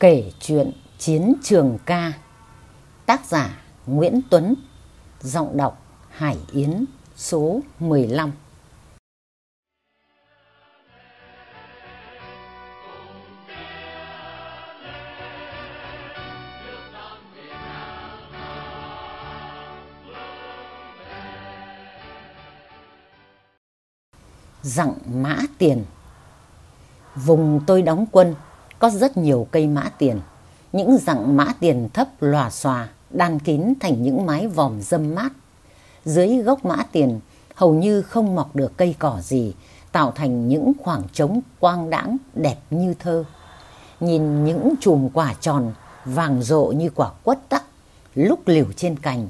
Kể chuyện Chiến trường ca. Tác giả Nguyễn Tuấn. Giọng đọc Hải Yến, Số 15 Dặng mã tiền. Vùng tôi đóng quân có rất nhiều cây mã tiền. Những dặng mã tiền thấp lòa xòa, đan kín thành những mái vòm dâm mát. Dưới gốc mã tiền hầu như không mọc được cây cỏ gì, tạo thành những khoảng trống quang đãng đẹp như thơ. Nhìn những chùm quả tròn vàng rộ như quả quất tắc, lúc liều trên cành,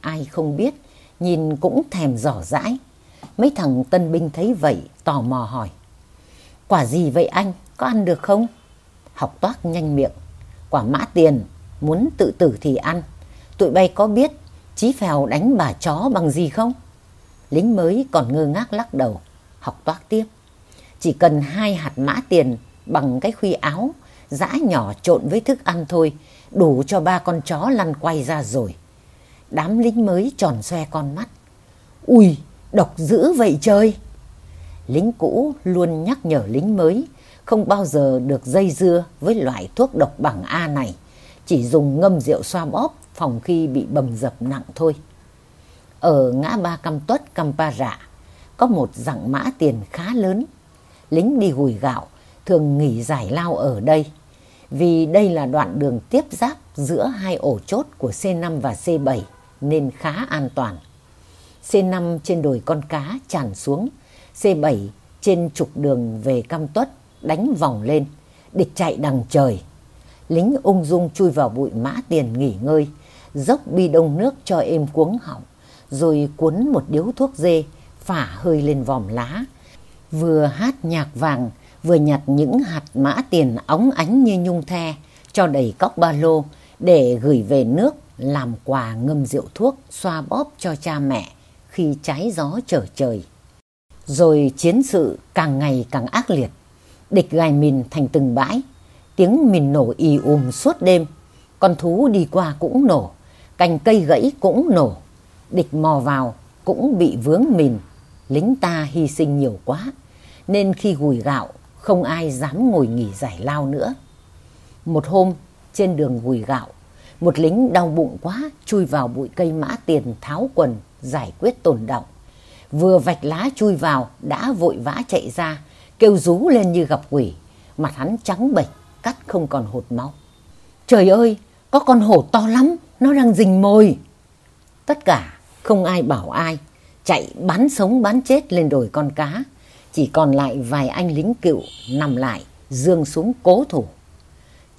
ai không biết, nhìn cũng thèm rõ dãi. Mấy thằng tân binh thấy vậy tò mò hỏi. Quả gì vậy anh, có ăn được không? Học toác nhanh miệng. Quả mã tiền, muốn tự tử thì ăn. Tụi bay có biết Chí Phèo đánh bà chó bằng gì không? Lính mới còn ngơ ngác lắc đầu, học toác tiếp. Chỉ cần hai hạt mã tiền bằng cái khuy áo, giã nhỏ trộn với thức ăn thôi, đủ cho ba con chó lăn quay ra rồi. Đám lính mới tròn xoe con mắt. Ui, độc dữ vậy chơi Lính cũ luôn nhắc nhở lính mới không bao giờ được dây dưa với loại thuốc độc bằng A này, chỉ dùng ngâm rượu xoa bóp phòng khi bị bầm dập nặng thôi. Ở ngã ba Cam Tuất, Cam Pa Rạ, có một dặng mã tiền khá lớn. Lính đi gùi gạo thường nghỉ giải lao ở đây, vì đây là đoạn đường tiếp giáp giữa hai ổ chốt của C5 và C7 nên khá an toàn. C5 trên đồi con cá tràn xuống, C7 trên trục đường về Cam Tuất đánh vòng lên, địch chạy đằng trời. Lính ung dung chui vào bụi mã tiền nghỉ ngơi, dốc bi đông nước cho êm cuống họng, rồi cuốn một điếu thuốc dê, phả hơi lên vòm lá. Vừa hát nhạc vàng, vừa nhặt những hạt mã tiền óng ánh như nhung the, cho đầy cóc ba lô để gửi về nước làm quà ngâm rượu thuốc xoa bóp cho cha mẹ khi trái gió trở trời. Rồi chiến sự càng ngày càng ác liệt địch gài mìn thành từng bãi. Tiếng mìn nổ ì ùm suốt đêm. Con thú đi qua cũng nổ, cành cây gãy cũng nổ. Địch mò vào cũng bị vướng mìn. Lính ta hy sinh nhiều quá, nên khi gùi gạo không ai dám ngồi nghỉ giải lao nữa. Một hôm trên đường gùi gạo, một lính đau bụng quá chui vào bụi cây mã tiền tháo quần giải quyết tồn động. Vừa vạch lá chui vào đã vội vã chạy ra kêu rú lên như gặp quỷ, mặt hắn trắng bệch, cắt không còn hột máu. Trời ơi, có con hổ to lắm, nó đang rình mồi. Tất cả không ai bảo ai, chạy bắn sống bắn chết lên đồi con cá. Chỉ còn lại vài anh lính cựu nằm lại, dương súng cố thủ.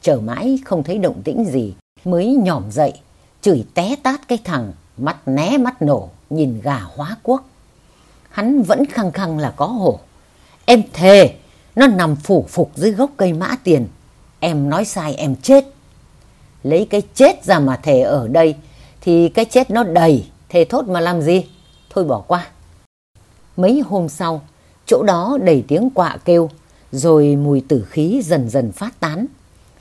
Chờ mãi không thấy động tĩnh gì, mới nhỏm dậy, chửi té tát cái thằng, mắt né mắt nổ, nhìn gà hóa quốc. Hắn vẫn khăng khăng là có hổ. Em thề, nó nằm phủ phục dưới gốc cây mã tiền. Em nói sai em chết. Lấy cái chết ra mà thề ở đây thì cái chết nó đầy, thề thốt mà làm gì? Thôi bỏ qua. Mấy hôm sau, chỗ đó đầy tiếng quạ kêu, rồi mùi tử khí dần dần phát tán.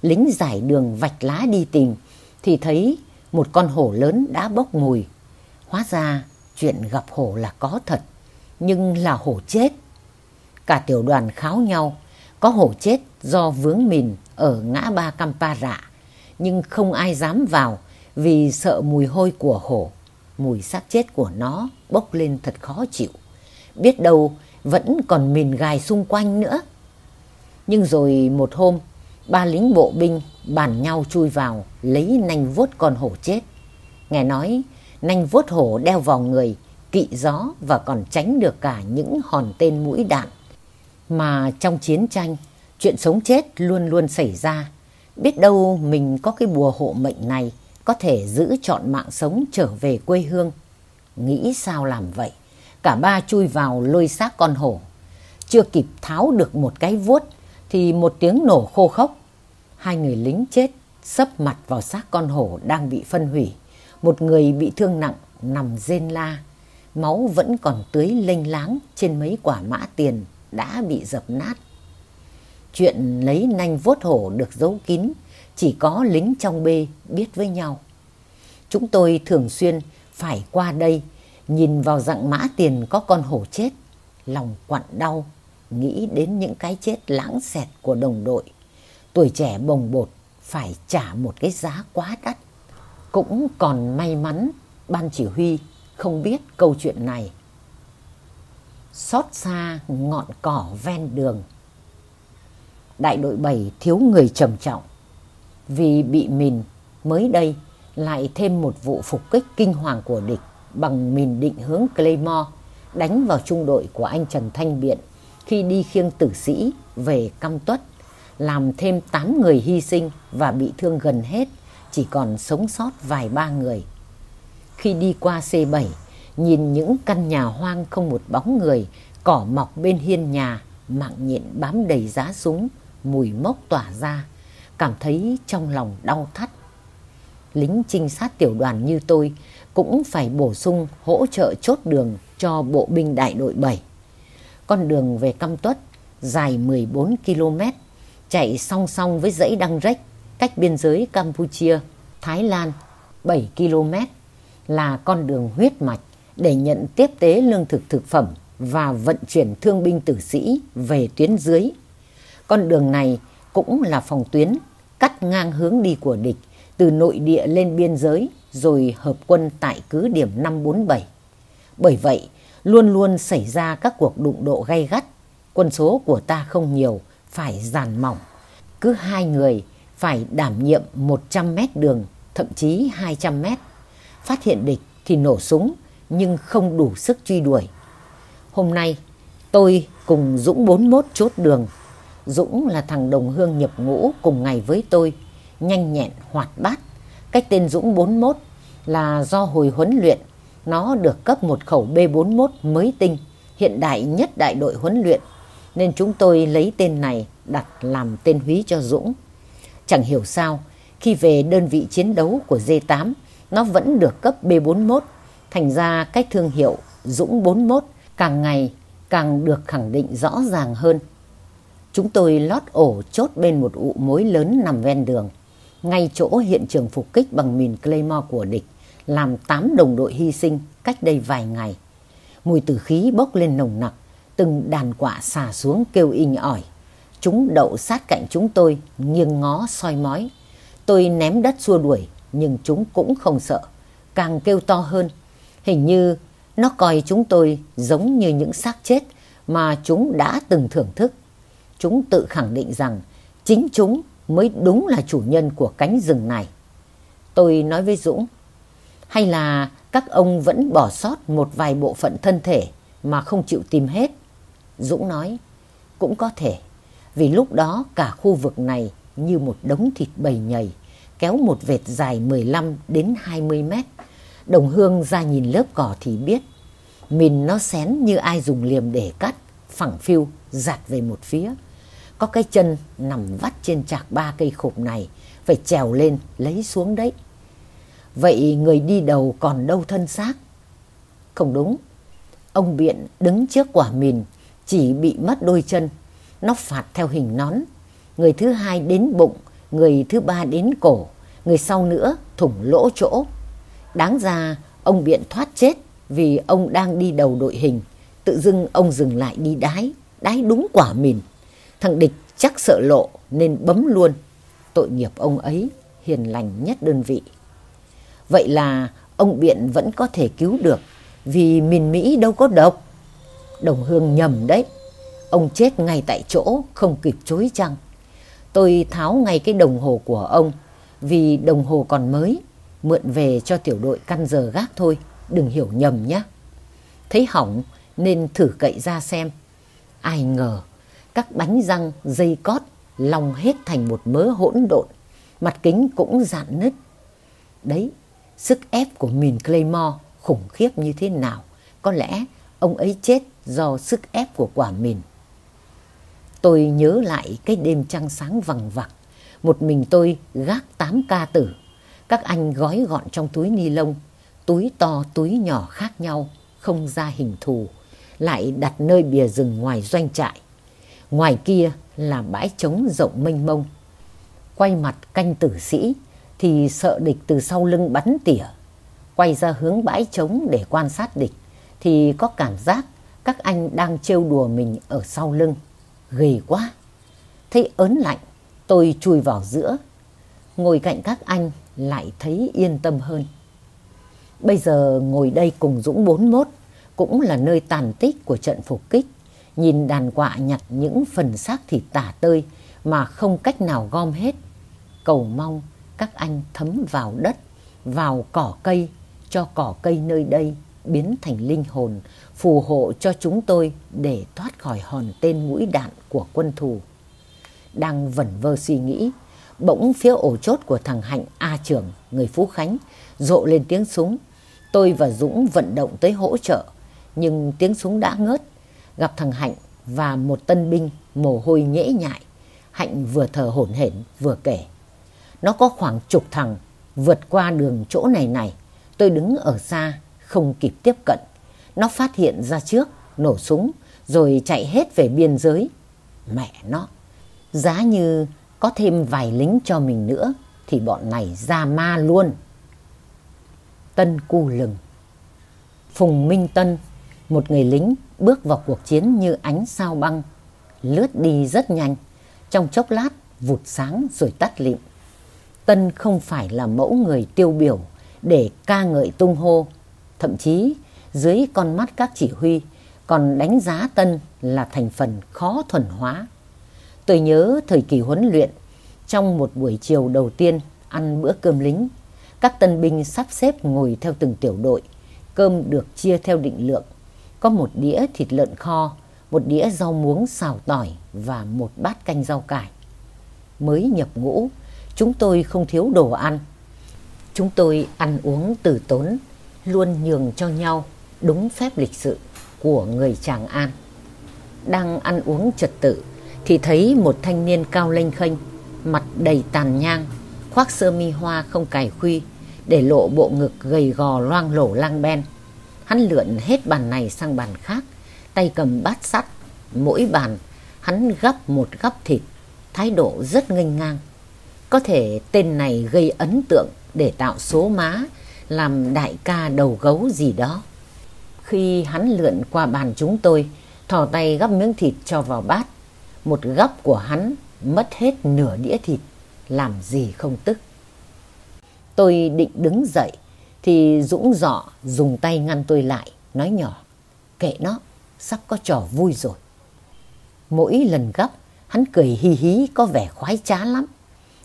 Lính giải đường vạch lá đi tìm, thì thấy một con hổ lớn đã bốc mùi. Hóa ra chuyện gặp hổ là có thật, nhưng là hổ chết. Cả tiểu đoàn kháo nhau, có hổ chết do vướng mìn ở ngã ba Campa Rạ nhưng không ai dám vào vì sợ mùi hôi của hổ. Mùi xác chết của nó bốc lên thật khó chịu. Biết đâu vẫn còn mìn gài xung quanh nữa. Nhưng rồi một hôm, ba lính bộ binh bàn nhau chui vào lấy nanh vuốt con hổ chết. Nghe nói nanh vuốt hổ đeo vào người, kỵ gió và còn tránh được cả những hòn tên mũi đạn mà trong chiến tranh, chuyện sống chết luôn luôn xảy ra. Biết đâu mình có cái bùa hộ mệnh này có thể giữ trọn mạng sống trở về quê hương. Nghĩ sao làm vậy? Cả ba chui vào lôi xác con hổ. Chưa kịp tháo được một cái vuốt thì một tiếng nổ khô khốc. Hai người lính chết sấp mặt vào xác con hổ đang bị phân hủy. Một người bị thương nặng nằm rên la. Máu vẫn còn tưới lênh láng trên mấy quả mã tiền đã bị dập nát. Chuyện lấy nanh vuốt hổ được giấu kín, chỉ có lính trong bê biết với nhau. Chúng tôi thường xuyên phải qua đây, nhìn vào dạng mã tiền có con hổ chết, lòng quặn đau, nghĩ đến những cái chết lãng xẹt của đồng đội. Tuổi trẻ bồng bột phải trả một cái giá quá đắt. Cũng còn may mắn ban chỉ huy không biết câu chuyện này. Xót xa ngọn cỏ ven đường. Đại đội 7 thiếu người trầm trọng. Vì bị mìn mới đây lại thêm một vụ phục kích kinh hoàng của địch bằng mìn định hướng Claymore đánh vào trung đội của anh Trần Thanh Biện khi đi khiêng tử sĩ về cam Tuất, làm thêm 8 người hy sinh và bị thương gần hết, chỉ còn sống sót vài ba người. Khi đi qua C7, nhìn những căn nhà hoang không một bóng người, cỏ mọc bên hiên nhà, mạng nhện bám đầy giá súng, mùi mốc tỏa ra, cảm thấy trong lòng đau thắt. Lính trinh sát tiểu đoàn như tôi cũng phải bổ sung hỗ trợ chốt đường cho bộ binh đại đội 7. Con đường về Căm Tuất dài 14 km, chạy song song với dãy Đăng Rách, cách biên giới Campuchia, Thái Lan 7 km là con đường huyết mạch để nhận tiếp tế lương thực thực phẩm và vận chuyển thương binh tử sĩ về tuyến dưới. Con đường này cũng là phòng tuyến cắt ngang hướng đi của địch từ nội địa lên biên giới rồi hợp quân tại cứ điểm 547. Bởi vậy, luôn luôn xảy ra các cuộc đụng độ gay gắt. Quân số của ta không nhiều, phải giàn mỏng. Cứ hai người phải đảm nhiệm 100 mét đường, thậm chí 200 mét. Phát hiện địch thì nổ súng, nhưng không đủ sức truy đuổi. Hôm nay, tôi cùng Dũng 41 chốt đường. Dũng là thằng đồng hương nhập ngũ cùng ngày với tôi, nhanh nhẹn, hoạt bát. Cách tên Dũng 41 là do hồi huấn luyện nó được cấp một khẩu B41 mới tinh, hiện đại nhất đại đội huấn luyện, nên chúng tôi lấy tên này đặt làm tên húy cho Dũng. Chẳng hiểu sao, khi về đơn vị chiến đấu của D8, nó vẫn được cấp B41, thành ra cách thương hiệu Dũng 41 càng ngày càng được khẳng định rõ ràng hơn. Chúng tôi lót ổ chốt bên một ụ mối lớn nằm ven đường, ngay chỗ hiện trường phục kích bằng mìn Claymore của địch làm tám đồng đội hy sinh cách đây vài ngày. Mùi tử khí bốc lên nồng nặc, từng đàn quạ xà xuống kêu inh ỏi. Chúng đậu sát cạnh chúng tôi, nghiêng ngó soi mói. Tôi ném đất xua đuổi, nhưng chúng cũng không sợ, càng kêu to hơn. Hình như nó coi chúng tôi giống như những xác chết mà chúng đã từng thưởng thức. Chúng tự khẳng định rằng chính chúng mới đúng là chủ nhân của cánh rừng này. Tôi nói với Dũng, hay là các ông vẫn bỏ sót một vài bộ phận thân thể mà không chịu tìm hết? Dũng nói, cũng có thể, vì lúc đó cả khu vực này như một đống thịt bầy nhầy, kéo một vệt dài 15 đến 20 mét. Đồng hương ra nhìn lớp cỏ thì biết, mình nó xén như ai dùng liềm để cắt, phẳng phiu, giặt về một phía. Có cái chân nằm vắt trên chạc ba cây khộp này, phải trèo lên lấy xuống đấy. Vậy người đi đầu còn đâu thân xác? Không đúng. Ông Biện đứng trước quả mìn chỉ bị mất đôi chân. Nó phạt theo hình nón. Người thứ hai đến bụng, người thứ ba đến cổ, người sau nữa thủng lỗ chỗ. Đáng ra ông Biện thoát chết vì ông đang đi đầu đội hình. Tự dưng ông dừng lại đi đái, đái đúng quả mìn. Thằng địch chắc sợ lộ nên bấm luôn. Tội nghiệp ông ấy, hiền lành nhất đơn vị. Vậy là ông Biện vẫn có thể cứu được vì miền Mỹ đâu có độc. Đồng Hương nhầm đấy. Ông chết ngay tại chỗ không kịp chối chăng. Tôi tháo ngay cái đồng hồ của ông vì đồng hồ còn mới. Mượn về cho tiểu đội căn giờ gác thôi. Đừng hiểu nhầm nhé. Thấy hỏng nên thử cậy ra xem. Ai ngờ, các bánh răng, dây cót, lòng hết thành một mớ hỗn độn. Mặt kính cũng dạn nứt. Đấy, sức ép của mìn Claymore khủng khiếp như thế nào. Có lẽ ông ấy chết do sức ép của quả mìn. Tôi nhớ lại cái đêm trăng sáng vằng vặc. Một mình tôi gác tám ca tử. Các anh gói gọn trong túi ni lông. Túi to túi nhỏ khác nhau, không ra hình thù. Lại đặt nơi bìa rừng ngoài doanh trại. Ngoài kia là bãi trống rộng mênh mông. Quay mặt canh tử sĩ thì sợ địch từ sau lưng bắn tỉa. Quay ra hướng bãi trống để quan sát địch thì có cảm giác các anh đang trêu đùa mình ở sau lưng. Ghê quá! Thấy ớn lạnh, tôi chui vào giữa. Ngồi cạnh các anh lại thấy yên tâm hơn. Bây giờ ngồi đây cùng Dũng 41 cũng là nơi tàn tích của trận phục kích. Nhìn đàn quạ nhặt những phần xác thịt tả tơi mà không cách nào gom hết. Cầu mong các anh thấm vào đất, vào cỏ cây, cho cỏ cây nơi đây biến thành linh hồn, phù hộ cho chúng tôi để thoát khỏi hòn tên mũi đạn của quân thù. Đang vẩn vơ suy nghĩ, bỗng phía ổ chốt của thằng Hạnh A trưởng, người Phú Khánh, rộ lên tiếng súng. Tôi và Dũng vận động tới hỗ trợ, nhưng tiếng súng đã ngớt. Gặp thằng Hạnh và một tân binh mồ hôi nhễ nhại. Hạnh vừa thở hổn hển vừa kể. Nó có khoảng chục thằng vượt qua đường chỗ này này. Tôi đứng ở xa, không kịp tiếp cận. Nó phát hiện ra trước, nổ súng, rồi chạy hết về biên giới. Mẹ nó, giá như có thêm vài lính cho mình nữa, thì bọn này ra ma luôn. Tân Cu Lừng Phùng Minh Tân, một người lính bước vào cuộc chiến như ánh sao băng, lướt đi rất nhanh, trong chốc lát vụt sáng rồi tắt lịm. Tân không phải là mẫu người tiêu biểu để ca ngợi tung hô, thậm chí dưới con mắt các chỉ huy còn đánh giá Tân là thành phần khó thuần hóa. Tôi nhớ thời kỳ huấn luyện, trong một buổi chiều đầu tiên ăn bữa cơm lính, các tân binh sắp xếp ngồi theo từng tiểu đội, cơm được chia theo định lượng. Có một đĩa thịt lợn kho, một đĩa rau muống xào tỏi và một bát canh rau cải. Mới nhập ngũ, chúng tôi không thiếu đồ ăn. Chúng tôi ăn uống từ tốn, luôn nhường cho nhau đúng phép lịch sự của người Tràng An. Đang ăn uống trật tự thì thấy một thanh niên cao lênh khênh, mặt đầy tàn nhang, khoác sơ mi hoa không cài khuy, để lộ bộ ngực gầy gò loang lổ lang ben. Hắn lượn hết bàn này sang bàn khác, tay cầm bát sắt, mỗi bàn hắn gắp một gắp thịt, thái độ rất nghênh ngang. Có thể tên này gây ấn tượng để tạo số má, làm đại ca đầu gấu gì đó. Khi hắn lượn qua bàn chúng tôi, thò tay gắp miếng thịt cho vào bát. Một góc của hắn mất hết nửa đĩa thịt, làm gì không tức. Tôi định đứng dậy, thì Dũng dọ dùng tay ngăn tôi lại, nói nhỏ. Kệ nó, sắp có trò vui rồi. Mỗi lần gấp, hắn cười hí hí có vẻ khoái trá lắm.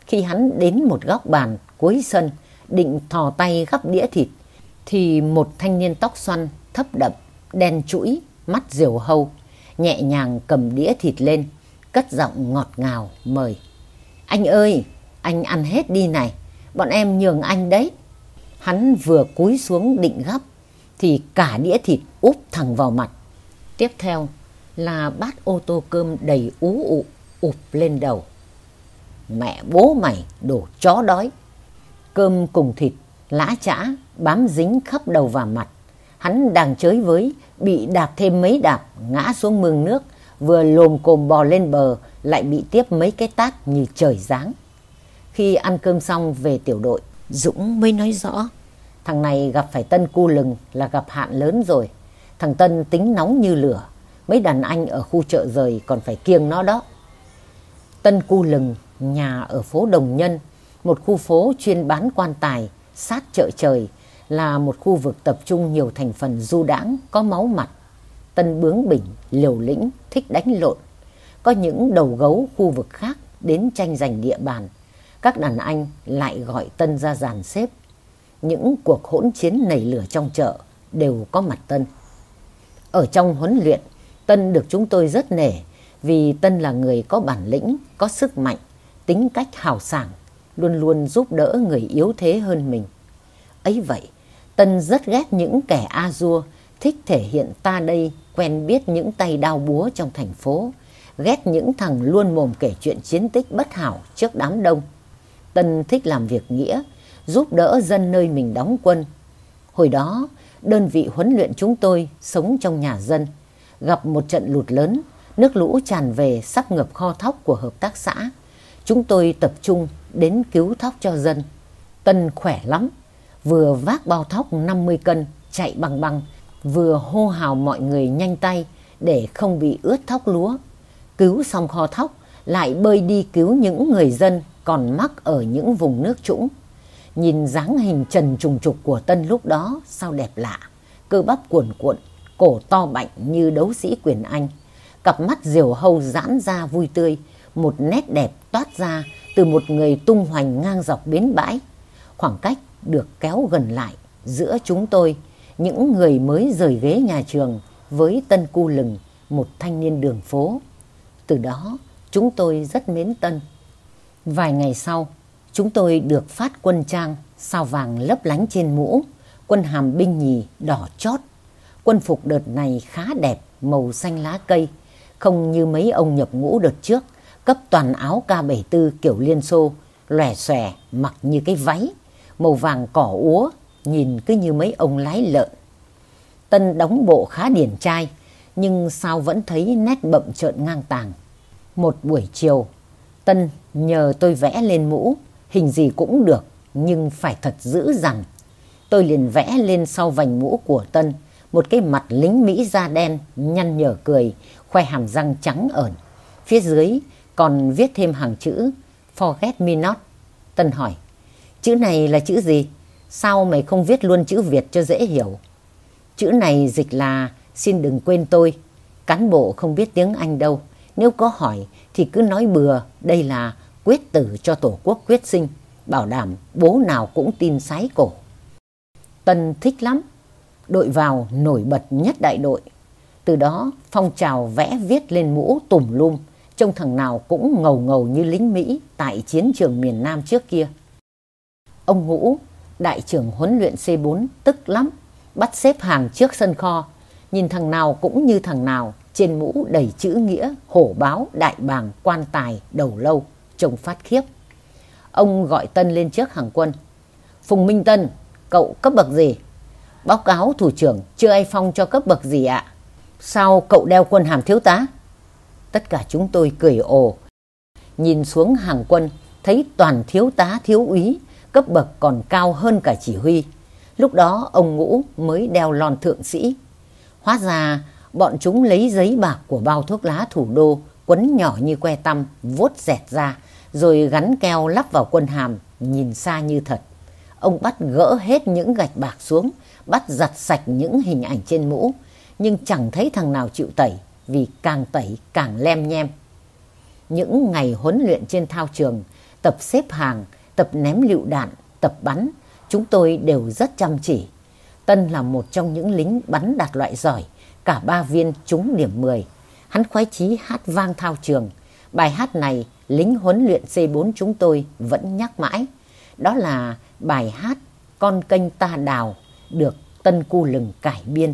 Khi hắn đến một góc bàn cuối sân, định thò tay gắp đĩa thịt, thì một thanh niên tóc xoăn, thấp đậm, đen chuỗi, mắt diều hâu, nhẹ nhàng cầm đĩa thịt lên, cất giọng ngọt ngào mời. Anh ơi, anh ăn hết đi này, bọn em nhường anh đấy. Hắn vừa cúi xuống định gắp, thì cả đĩa thịt úp thẳng vào mặt. Tiếp theo là bát ô tô cơm đầy ú ụ ụp lên đầu. Mẹ bố mày đổ chó đói. Cơm cùng thịt, lã chã, bám dính khắp đầu và mặt. Hắn đang chới với, bị đạp thêm mấy đạp, ngã xuống mương nước, vừa lồm cồm bò lên bờ, lại bị tiếp mấy cái tát như trời giáng. Khi ăn cơm xong về tiểu đội, Dũng mới nói rõ. Thằng này gặp phải Tân cu lừng là gặp hạn lớn rồi. Thằng Tân tính nóng như lửa. Mấy đàn anh ở khu chợ rời còn phải kiêng nó đó. Tân cu lừng, nhà ở phố Đồng Nhân, một khu phố chuyên bán quan tài, sát chợ trời, là một khu vực tập trung nhiều thành phần du đãng có máu mặt. Tân bướng bỉnh, liều lĩnh, thích đánh lộn. Có những đầu gấu khu vực khác đến tranh giành địa bàn. Các đàn anh lại gọi Tân ra dàn xếp. Những cuộc hỗn chiến nảy lửa trong chợ đều có mặt Tân. Ở trong huấn luyện, Tân được chúng tôi rất nể vì Tân là người có bản lĩnh, có sức mạnh, tính cách hào sảng, luôn luôn giúp đỡ người yếu thế hơn mình. Ấy vậy, Tân rất ghét những kẻ a dua thích thể hiện ta đây quen biết những tay đao búa trong thành phố, ghét những thằng luôn mồm kể chuyện chiến tích bất hảo trước đám đông. Tân thích làm việc nghĩa, giúp đỡ dân nơi mình đóng quân. Hồi đó, đơn vị huấn luyện chúng tôi sống trong nhà dân, gặp một trận lụt lớn, Nước lũ tràn về sắp ngập kho thóc của hợp tác xã. Chúng tôi tập trung đến cứu thóc cho dân. Tân khỏe lắm, vừa vác bao thóc 50 cân chạy bằng băng, vừa hô hào mọi người nhanh tay để không bị ướt thóc lúa. Cứu xong kho thóc, lại bơi đi cứu những người dân còn mắc ở những vùng nước trũng. Nhìn dáng hình trần trùng trục của Tân lúc đó sao đẹp lạ, cơ bắp cuồn cuộn, cổ to bạnh như đấu sĩ quyền Anh. Cặp mắt diều hâu giãn ra vui tươi, một nét đẹp toát ra từ một người tung hoành ngang dọc bến bãi. Khoảng cách được kéo gần lại giữa chúng tôi, những người mới rời ghế nhà trường với Tân Cu Lừng, một thanh niên đường phố. Từ đó, chúng tôi rất mến Tân. Vài ngày sau, chúng tôi được phát quân trang sao vàng lấp lánh trên mũ, quân hàm binh nhì đỏ chót. Quân phục đợt này khá đẹp, màu xanh lá cây, không như mấy ông nhập ngũ đợt trước, cấp toàn áo K74 kiểu Liên Xô, lòe xòe, mặc như cái váy, màu vàng cỏ úa, nhìn cứ như mấy ông lái lợn. Tân đóng bộ khá điển trai, nhưng sao vẫn thấy nét bậm trợn ngang tàng. Một buổi chiều, Tân nhờ tôi vẽ lên mũ, hình gì cũng được, nhưng phải thật dữ dằn. Tôi liền vẽ lên sau vành mũ của Tân, một cái mặt lính Mỹ da đen, nhăn nhở cười, khoe hàm răng trắng ẩn. Phía dưới còn viết thêm hàng chữ Forget me not. Tân hỏi, chữ này là chữ gì? Sao mày không viết luôn chữ Việt cho dễ hiểu? Chữ này dịch là xin đừng quên tôi. Cán bộ không biết tiếng Anh đâu. Nếu có hỏi thì cứ nói bừa đây là quyết tử cho Tổ quốc quyết sinh. Bảo đảm bố nào cũng tin sái cổ. Tân thích lắm. Đội vào nổi bật nhất đại đội. Từ đó phong trào vẽ viết lên mũ tùm lum. Trông thằng nào cũng ngầu ngầu như lính Mỹ tại chiến trường miền Nam trước kia. Ông Ngũ, đại trưởng huấn luyện C4 tức lắm. Bắt xếp hàng trước sân kho. Nhìn thằng nào cũng như thằng nào trên mũ đầy chữ nghĩa, hổ báo, đại bàng, quan tài, đầu lâu, trông phát khiếp. Ông gọi Tân lên trước hàng quân. Phùng Minh Tân, cậu cấp bậc gì? Báo cáo thủ trưởng, chưa ai phong cho cấp bậc gì ạ? Sao cậu đeo quân hàm thiếu tá? Tất cả chúng tôi cười ồ. Nhìn xuống hàng quân, thấy toàn thiếu tá thiếu úy, cấp bậc còn cao hơn cả chỉ huy. Lúc đó ông Ngũ mới đeo lon thượng sĩ. Hóa ra bọn chúng lấy giấy bạc của bao thuốc lá thủ đô quấn nhỏ như que tăm, vuốt dẹt ra, rồi gắn keo lắp vào quân hàm, nhìn xa như thật. Ông bắt gỡ hết những gạch bạc xuống, bắt giặt sạch những hình ảnh trên mũ, nhưng chẳng thấy thằng nào chịu tẩy, vì càng tẩy càng lem nhem. Những ngày huấn luyện trên thao trường, tập xếp hàng, tập ném lựu đạn, tập bắn, chúng tôi đều rất chăm chỉ. Tân là một trong những lính bắn đạt loại giỏi, cả ba viên trúng điểm 10. Hắn khoái chí hát vang thao trường. Bài hát này lính huấn luyện C4 chúng tôi vẫn nhắc mãi. Đó là bài hát Con kênh ta đào được Tân Cu Lừng cải biên.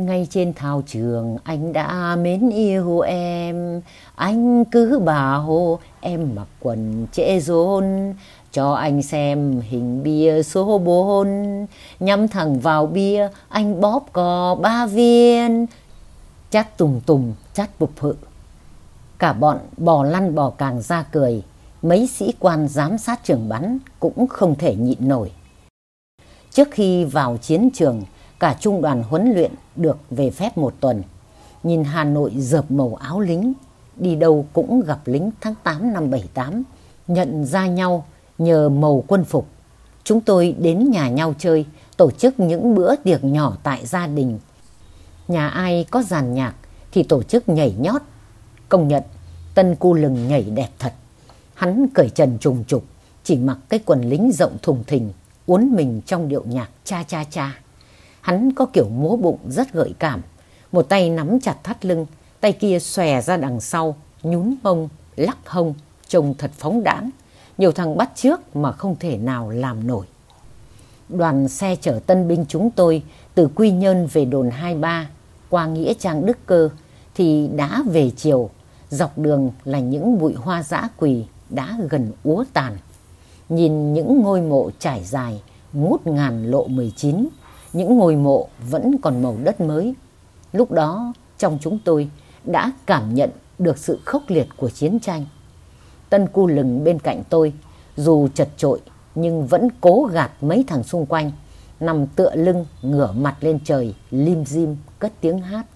Ngay trên thao trường, anh đã mến yêu em. Anh cứ bà hồ em mặc quần trễ rôn Cho anh xem hình bia số 4 Nhắm thẳng vào bia, anh bóp cò ba viên. Chát tùng tùng, chát bụp hự. Cả bọn bò lăn bò càng ra cười. Mấy sĩ quan giám sát trường bắn cũng không thể nhịn nổi. Trước khi vào chiến trường cả trung đoàn huấn luyện được về phép một tuần. Nhìn Hà Nội dợp màu áo lính, đi đâu cũng gặp lính tháng 8 năm 78, nhận ra nhau nhờ màu quân phục. Chúng tôi đến nhà nhau chơi, tổ chức những bữa tiệc nhỏ tại gia đình. Nhà ai có giàn nhạc thì tổ chức nhảy nhót. Công nhận, Tân Cu Lừng nhảy đẹp thật. Hắn cởi trần trùng trục, chỉ mặc cái quần lính rộng thùng thình, uốn mình trong điệu nhạc cha cha cha. Hắn có kiểu múa bụng rất gợi cảm. Một tay nắm chặt thắt lưng, tay kia xòe ra đằng sau, nhún mông, lắc hông, trông thật phóng đãng. Nhiều thằng bắt trước mà không thể nào làm nổi. Đoàn xe chở tân binh chúng tôi từ Quy Nhơn về đồn 23 qua Nghĩa Trang Đức Cơ thì đã về chiều. Dọc đường là những bụi hoa dã quỳ đã gần úa tàn. Nhìn những ngôi mộ trải dài, ngút ngàn lộ 19 những ngôi mộ vẫn còn màu đất mới. Lúc đó trong chúng tôi đã cảm nhận được sự khốc liệt của chiến tranh. Tân cu lừng bên cạnh tôi, dù chật trội nhưng vẫn cố gạt mấy thằng xung quanh, nằm tựa lưng ngửa mặt lên trời, lim dim cất tiếng hát.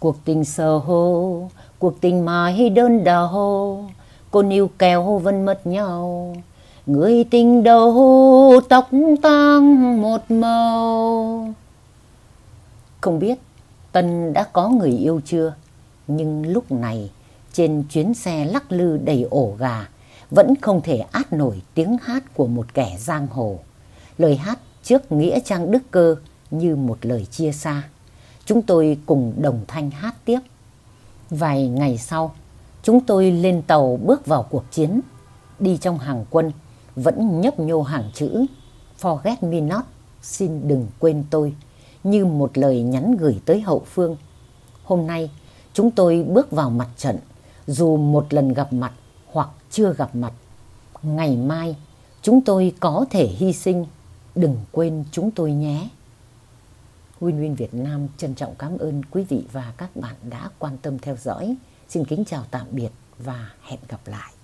Cuộc tình sờ hồ, cuộc tình mãi đơn đào hô, cô níu kéo vẫn mất nhau. Người tình đầu tóc tăng một màu. Không biết Tân đã có người yêu chưa, nhưng lúc này trên chuyến xe lắc lư đầy ổ gà vẫn không thể át nổi tiếng hát của một kẻ giang hồ. Lời hát trước Nghĩa Trang Đức Cơ như một lời chia xa. Chúng tôi cùng đồng thanh hát tiếp. Vài ngày sau, chúng tôi lên tàu bước vào cuộc chiến. Đi trong hàng quân, vẫn nhấp nhô hàng chữ Forget me not, xin đừng quên tôi, như một lời nhắn gửi tới hậu phương. Hôm nay, chúng tôi bước vào mặt trận, dù một lần gặp mặt hoặc chưa gặp mặt. Ngày mai, chúng tôi có thể hy sinh, đừng quên chúng tôi nhé. Win Win Việt Nam trân trọng cảm ơn quý vị và các bạn đã quan tâm theo dõi. Xin kính chào tạm biệt và hẹn gặp lại.